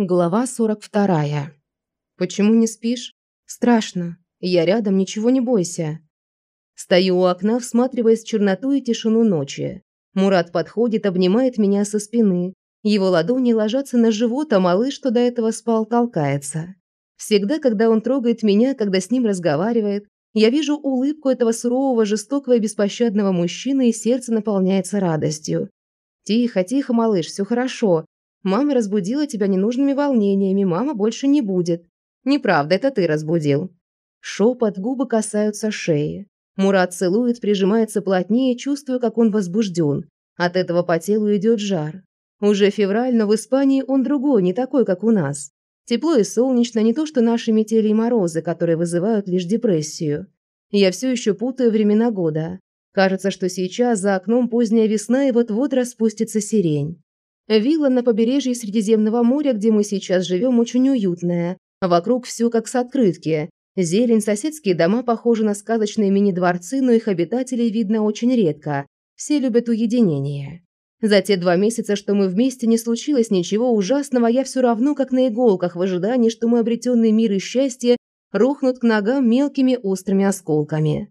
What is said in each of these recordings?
Глава 42. Почему не спишь? Страшно. Я рядом, ничего не бойся. Стою у окна, всматриваясь в черноту и тишину ночи. Мурат подходит, обнимает меня со спины. Его ладони ложатся на живот, а малыш, что до этого спал, толкается. Всегда, когда он трогает меня, когда с ним разговаривает, я вижу улыбку этого сурового, жестокого и беспощадного мужчины, и сердце наполняется радостью. «Тихо, тихо, малыш, все хорошо. Мама разбудила тебя ненужными волнениями, мама больше не будет. Неправда, это ты разбудил. Шепот, губы касаются шеи. Мурат целует, прижимается плотнее, чувствуя, как он возбужден. От этого по телу идет жар. Уже февраль, но в Испании он другой, не такой, как у нас. Тепло и солнечно, не то что наши метели и морозы, которые вызывают лишь депрессию. Я все еще путаю времена года. Кажется, что сейчас за окном поздняя весна и вот-вот распустится сирень. Вилла на побережье Средиземного моря, где мы сейчас живем, очень уютная. Вокруг все как с открытки. Зелень, соседские дома похожи на сказочные мини-дворцы, но их обитателей видно очень редко. Все любят уединение. За те два месяца, что мы вместе, не случилось ничего ужасного, я все равно как на иголках в ожидании, что мы обретенный мир и счастье рухнут к ногам мелкими острыми осколками.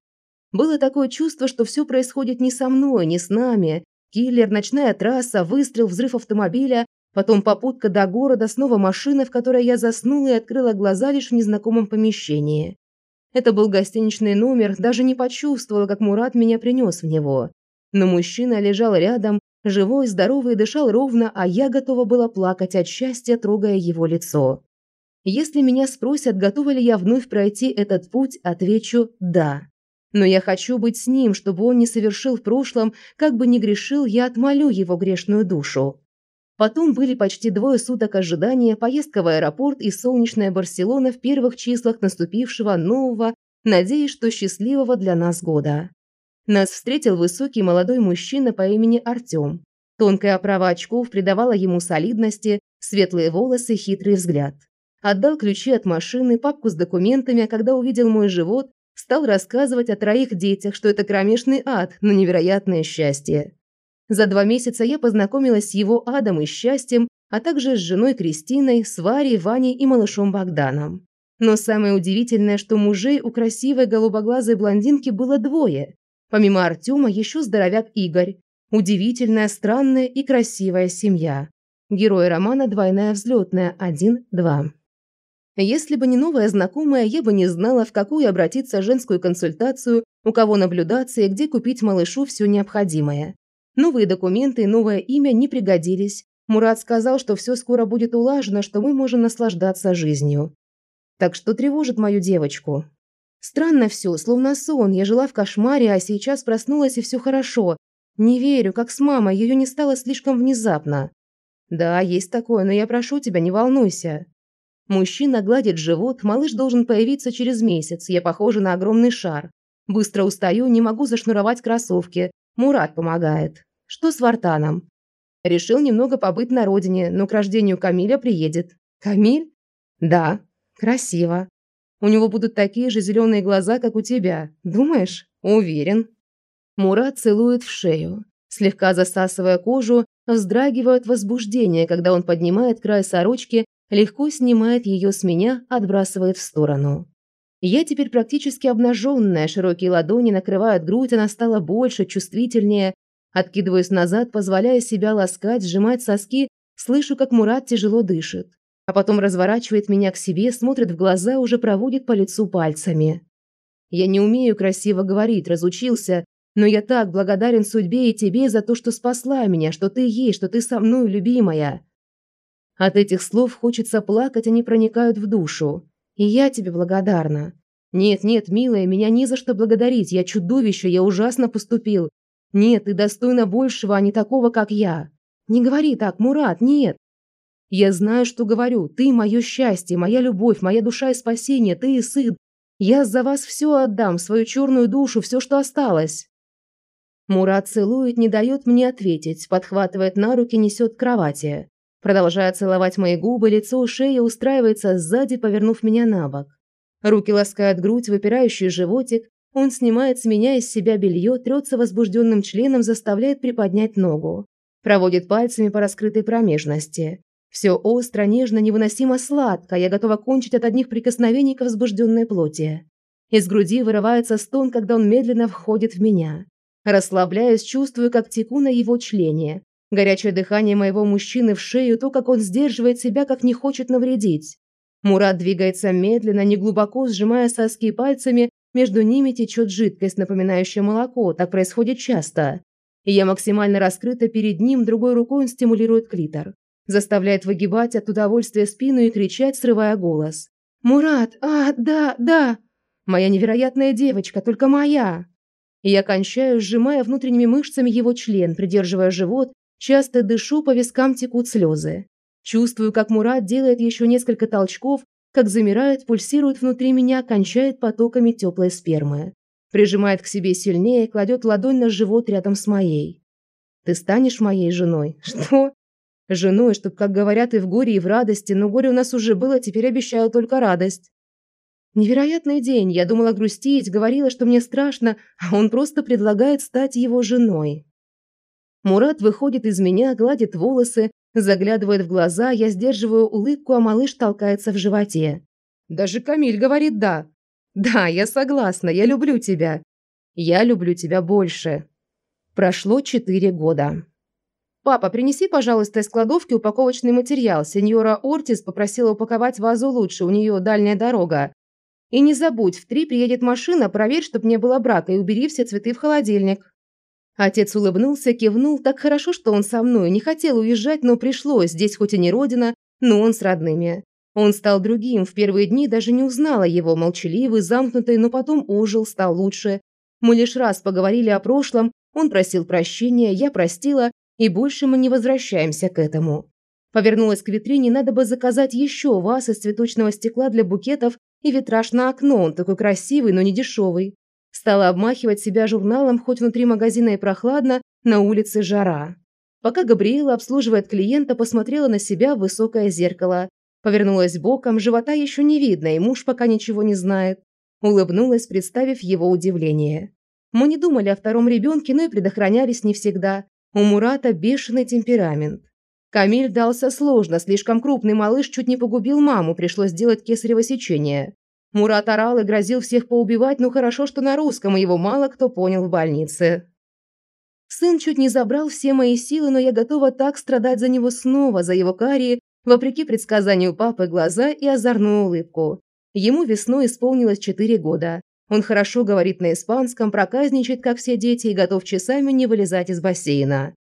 Было такое чувство, что все происходит не со мной, не с нами, Киллер, ночная трасса, выстрел, взрыв автомобиля, потом попутка до города, снова машина, в которой я заснула и открыла глаза лишь в незнакомом помещении. Это был гостиничный номер, даже не почувствовала, как Мурат меня принес в него. Но мужчина лежал рядом, живой, здоровый, дышал ровно, а я готова была плакать от счастья, трогая его лицо. Если меня спросят, готова ли я вновь пройти этот путь, отвечу «да». Но я хочу быть с ним, чтобы он не совершил в прошлом, как бы ни грешил, я отмолю его грешную душу. Потом были почти двое суток ожидания, поездка в аэропорт и солнечная Барселона в первых числах наступившего нового, надеюсь, что счастливого для нас года. Нас встретил высокий молодой мужчина по имени Артём. Тонкая оправа очков придавала ему солидности, светлые волосы, хитрый взгляд. Отдал ключи от машины, папку с документами, а когда увидел мой живот, стал рассказывать о троих детях, что это кромешный ад, но невероятное счастье. За два месяца я познакомилась с его адом и счастьем, а также с женой Кристиной, с Ваней и малышом Богданом. Но самое удивительное, что мужей у красивой голубоглазой блондинки было двое. Помимо Артема еще здоровяк Игорь. Удивительная, странная и красивая семья. Герой романа «Двойная взлетная» 1-2. Если бы не новая знакомая, я бы не знала, в какую обратиться женскую консультацию, у кого наблюдаться и где купить малышу все необходимое. Новые документы и новое имя не пригодились. Мурат сказал, что все скоро будет улажено, что мы можем наслаждаться жизнью. Так что тревожит мою девочку. Странно все, словно сон. Я жила в кошмаре, а сейчас проснулась и все хорошо. Не верю, как с мамой, ее не стало слишком внезапно. Да, есть такое, но я прошу тебя, не волнуйся. Мужчина гладит живот, малыш должен появиться через месяц, я похожа на огромный шар. Быстро устаю, не могу зашнуровать кроссовки. Мурат помогает. Что с Вартаном? Решил немного побыть на родине, но к рождению Камиля приедет. Камиль? Да. Красиво. У него будут такие же зеленые глаза, как у тебя. Думаешь? Уверен. Мурат целует в шею. Слегка засасывая кожу, вздрагивает возбуждение, когда он поднимает край сорочки легко снимает ее с меня, отбрасывает в сторону. Я теперь практически обнаженная, широкие ладони накрывают грудь, она стала больше, чувствительнее. Откидываюсь назад, позволяя себя ласкать, сжимать соски, слышу, как Мурат тяжело дышит. А потом разворачивает меня к себе, смотрит в глаза, уже проводит по лицу пальцами. Я не умею красиво говорить, разучился, но я так благодарен судьбе и тебе за то, что спасла меня, что ты есть, что ты со мной, любимая. От этих слов хочется плакать, они проникают в душу. И я тебе благодарна. Нет, нет, милая, меня не за что благодарить. Я чудовище, я ужасно поступил. Нет, ты достойна большего, а не такого, как я. Не говори так, Мурат, нет. Я знаю, что говорю. Ты мое счастье, моя любовь, моя душа и спасение, ты и сын. Я за вас все отдам, свою черную душу, все, что осталось. Мурат целует, не дает мне ответить, подхватывает на руки, несет к кровати. Продолжая целовать мои губы, лицо, шея устраивается сзади, повернув меня на бок. Руки ласкают грудь, выпирающий животик. Он снимает с меня из себя белье, трется возбужденным членом, заставляет приподнять ногу. Проводит пальцами по раскрытой промежности. Все остро, нежно, невыносимо сладко, я готова кончить от одних прикосновений к возбужденной плоти. Из груди вырывается стон, когда он медленно входит в меня. Расслабляюсь, чувствую, как теку на его члене. Горячее дыхание моего мужчины в шею, то, как он сдерживает себя, как не хочет навредить. Мурат двигается медленно, неглубоко сжимая соски пальцами, между ними течет жидкость, напоминающая молоко, так происходит часто. И я максимально раскрыта перед ним, другой рукой он стимулирует клитор. Заставляет выгибать от удовольствия спину и кричать, срывая голос. «Мурат! А, да, да! Моя невероятная девочка, только моя!» И я кончаю, сжимая внутренними мышцами его член, придерживая живот, часто дышу, по вискам текут слезы. Чувствую, как Мурат делает еще несколько толчков, как замирает, пульсирует внутри меня, кончает потоками теплой спермы. Прижимает к себе сильнее, кладет ладонь на живот рядом с моей. «Ты станешь моей женой?» «Что?» «Женой, чтоб, как говорят, и в горе, и в радости, но горе у нас уже было, теперь обещаю только радость». Невероятный день. Я думала грустить, говорила, что мне страшно, а он просто предлагает стать его женой. Мурат выходит из меня, гладит волосы, заглядывает в глаза, я сдерживаю улыбку, а малыш толкается в животе. Даже Камиль говорит «да». «Да, я согласна, я люблю тебя. Я люблю тебя больше». Прошло четыре года. «Папа, принеси, пожалуйста, из кладовки упаковочный материал. Сеньора Ортис попросила упаковать вазу лучше, у нее дальняя дорога. И не забудь, в три приедет машина, проверь, чтобы не было брака, и убери все цветы в холодильник». Отец улыбнулся, кивнул, так хорошо, что он со мной, не хотел уезжать, но пришлось, здесь хоть и не родина, но он с родными. Он стал другим, в первые дни даже не узнала его, молчаливый, замкнутый, но потом ожил, стал лучше. Мы лишь раз поговорили о прошлом, он просил прощения, я простила, и больше мы не возвращаемся к этому. Повернулась к витрине, надо бы заказать еще ваз из цветочного стекла для букетов и витраж на окно, он такой красивый, но не дешевый. Стала обмахивать себя журналом, хоть внутри магазина и прохладно, на улице жара. Пока Габриэла обслуживает клиента, посмотрела на себя в высокое зеркало. Повернулась боком, живота еще не видно, и муж пока ничего не знает. Улыбнулась, представив его удивление. Мы не думали о втором ребенке, но и предохранялись не всегда. У Мурата бешеный темперамент. Камиль дался сложно, слишком крупный малыш чуть не погубил маму, пришлось сделать кесарево сечение. Мурат орал и грозил всех поубивать, но хорошо, что на русском, его мало кто понял в больнице. Сын чуть не забрал все мои силы, но я готова так страдать за него снова, за его карие, вопреки предсказанию папы, глаза и озорную улыбку. Ему весной исполнилось четыре года. Он хорошо говорит на испанском, проказничает, как все дети, и готов часами не вылезать из бассейна.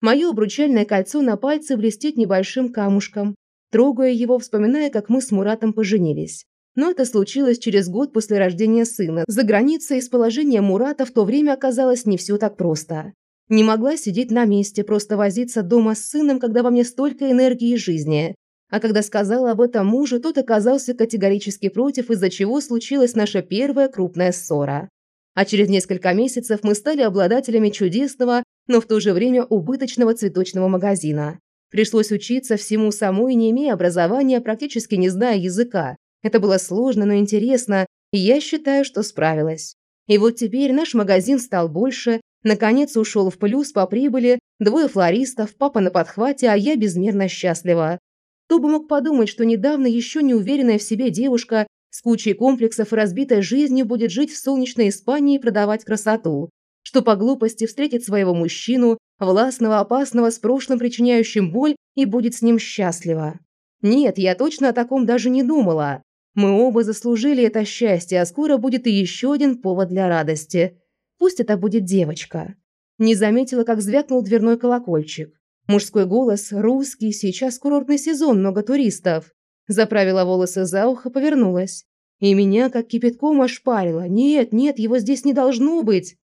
Мое обручальное кольцо на пальце блестит небольшим камушком. Трогая его, вспоминая, как мы с Муратом поженились. Но это случилось через год после рождения сына. За границей из положения Мурата в то время оказалось не все так просто. Не могла сидеть на месте, просто возиться дома с сыном, когда во мне столько энергии и жизни. А когда сказала об этом мужу, тот оказался категорически против, из-за чего случилась наша первая крупная ссора. А через несколько месяцев мы стали обладателями чудесного, но в то же время убыточного цветочного магазина. Пришлось учиться всему самой, не имея образования, практически не зная языка. Это было сложно, но интересно, и я считаю, что справилась. И вот теперь наш магазин стал больше, наконец ушел в плюс по прибыли, двое флористов, папа на подхвате, а я безмерно счастлива. Кто бы мог подумать, что недавно еще не уверенная в себе девушка с кучей комплексов и разбитой жизнью будет жить в солнечной Испании и продавать красоту, что по глупости встретит своего мужчину, властного, опасного, с прошлым причиняющим боль, и будет с ним счастлива. Нет, я точно о таком даже не думала. Мы оба заслужили это счастье, а скоро будет и еще один повод для радости. Пусть это будет девочка. Не заметила, как звякнул дверной колокольчик. Мужской голос, русский, сейчас курортный сезон, много туристов. Заправила волосы за ухо, повернулась. И меня как кипятком ошпарило. Нет, нет, его здесь не должно быть.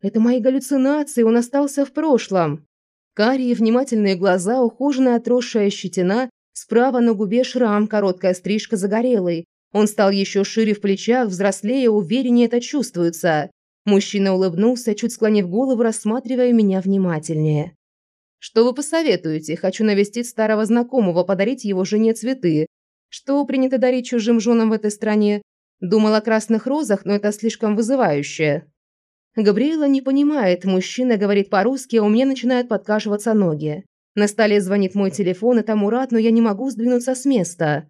Это мои галлюцинации, он остался в прошлом. Карие внимательные глаза, ухоженная отросшая щетина, Справа на губе шрам, короткая стрижка загорелый. Он стал еще шире в плечах, взрослее, увереннее это чувствуется. Мужчина улыбнулся, чуть склонив голову, рассматривая меня внимательнее. «Что вы посоветуете? Хочу навестить старого знакомого, подарить его жене цветы. Что принято дарить чужим женам в этой стране? Думал о красных розах, но это слишком вызывающе». Габриэла не понимает, мужчина говорит по-русски, а у меня начинают подкашиваться ноги. На столе звонит мой телефон, это Мурат, но я не могу сдвинуться с места.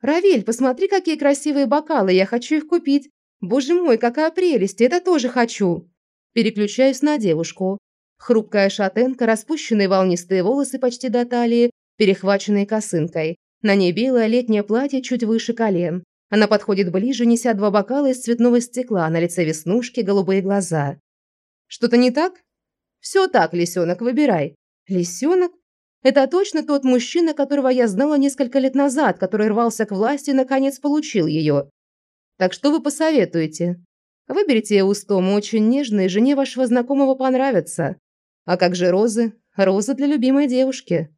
«Равиль, посмотри, какие красивые бокалы, я хочу их купить. Боже мой, какая прелесть, это тоже хочу!» Переключаюсь на девушку. Хрупкая шатенка, распущенные волнистые волосы почти до талии, перехваченные косынкой. На ней белое летнее платье чуть выше колен. Она подходит ближе, неся два бокала из цветного стекла, на лице веснушки, голубые глаза. «Что-то не так?» «Все так, лисенок, выбирай». «Лисенок? Это точно тот мужчина, которого я знала несколько лет назад, который рвался к власти и, наконец, получил ее. Так что вы посоветуете? Выберите Эустому, очень нежные, жене вашего знакомого понравится. А как же розы? Розы для любимой девушки».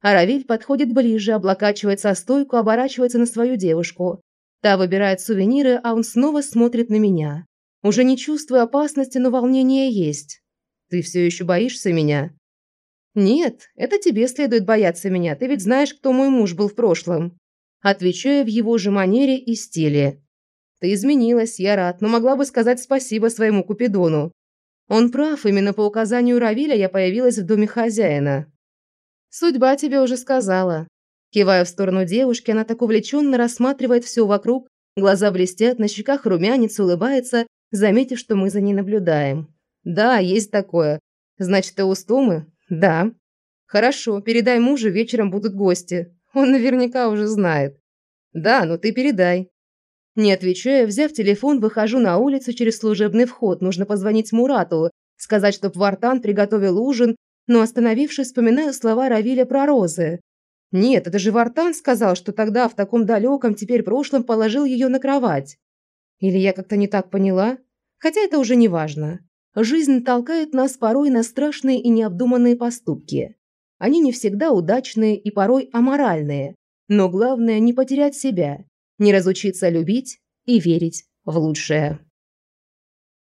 Аравиль подходит ближе, облокачивает со стойку, оборачивается на свою девушку. Та выбирает сувениры, а он снова смотрит на меня. Уже не чувствуя опасности, но волнение есть. «Ты все еще боишься меня?» «Нет, это тебе следует бояться меня, ты ведь знаешь, кто мой муж был в прошлом». Отвечаю в его же манере и стиле. «Ты изменилась, я рад, но могла бы сказать спасибо своему Купидону. Он прав, именно по указанию Равиля я появилась в доме хозяина. Судьба тебе уже сказала. Кивая в сторону девушки, она так увлеченно рассматривает все вокруг, глаза блестят, на щеках румянец, улыбается, заметив, что мы за ней наблюдаем. Да, есть такое. Значит, ты устумы? Да. Хорошо, передай мужу, вечером будут гости. Он наверняка уже знает. Да, но ты передай. Не отвечая, взяв телефон, выхожу на улицу через служебный вход. Нужно позвонить Мурату, сказать, чтоб Вартан приготовил ужин, но, остановившись, вспоминаю слова Равиля про розы. Нет, это же Вартан сказал, что тогда в таком далеком теперь прошлом положил ее на кровать. Или я как-то не так поняла? Хотя это уже не важно. Жизнь толкает нас порой на страшные и необдуманные поступки. Они не всегда удачные и порой аморальные. Но главное не потерять себя, не разучиться любить и верить в лучшее.